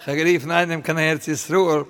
Ich habe gerief, nein, dem kann er Ruhe.